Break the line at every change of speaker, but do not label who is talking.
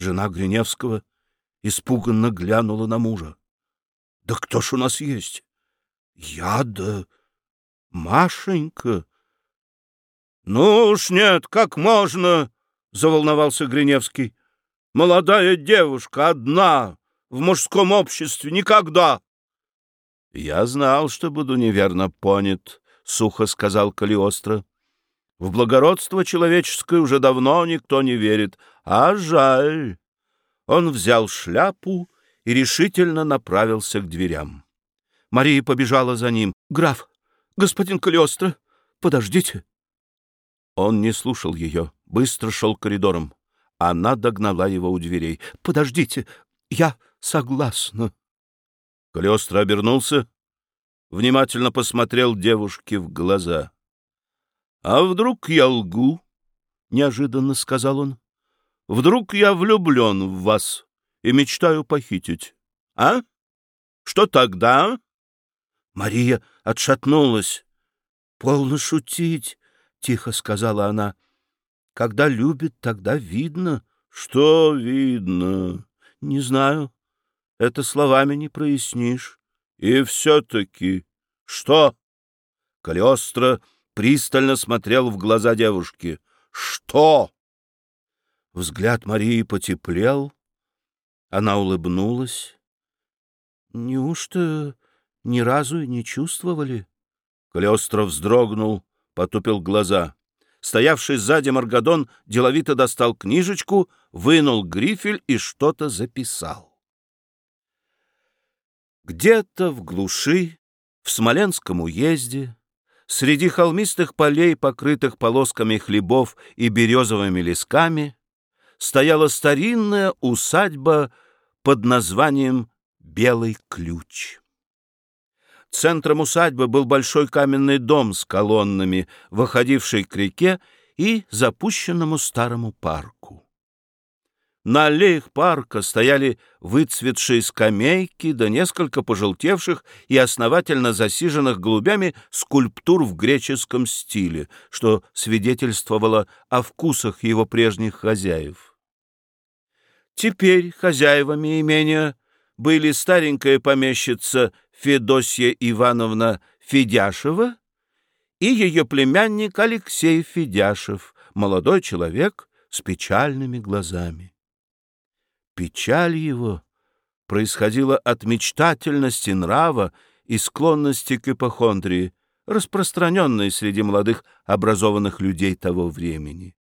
Жена Гриневского испуганно глянула на мужа. — Да кто ж у нас есть? — Я да Машенька. — Ну уж нет, как можно, — заволновался Гриневский. — Молодая девушка, одна, в мужском обществе, никогда. — Я знал, что буду неверно понят, — сухо сказал Калиостро. — В благородство человеческое уже давно никто не верит, а жаль. Он взял шляпу и решительно направился к дверям. Мария побежала за ним. — Граф, господин Калиостро, подождите. Он не слушал ее, быстро шел коридором. Она догнала его у дверей. — Подождите, я согласна. Калиостро обернулся, внимательно посмотрел девушке в глаза. — А вдруг я лгу? — неожиданно сказал он. — Вдруг я влюблен в вас и мечтаю похитить? А? Что тогда? Мария отшатнулась. — Полно шутить, — тихо сказала она. — Когда любит, тогда видно. — Что видно? — Не знаю. Это словами не прояснишь. И все-таки... Что? Калиостро пристально смотрел в глаза девушки. Что? Взгляд Марии потеплел. Она улыбнулась. Неужто ни разу и не чувствовали? Калиостро вздрогнул, потупил глаза. Стоявший сзади Маргадон деловито достал книжечку, вынул грифель и что-то записал. Где-то в глуши, в Смоленском уезде, среди холмистых полей, покрытых полосками хлебов и березовыми лесками, стояла старинная усадьба под названием «Белый ключ». Центром усадьбы был большой каменный дом с колоннами, выходивший к реке и запущенному старому парку. На аллеях парка стояли выцветшие скамейки да несколько пожелтевших и основательно засиженных голубями скульптур в греческом стиле, что свидетельствовало о вкусах его прежних хозяев. Теперь хозяевами имения были старенькая помещица Федосья Ивановна Федяшева и ее племянник Алексей Федяшев, молодой человек с печальными глазами. Печаль его происходила от мечтательности нрава и склонности к ипохондрии, распространенной среди молодых образованных людей того времени.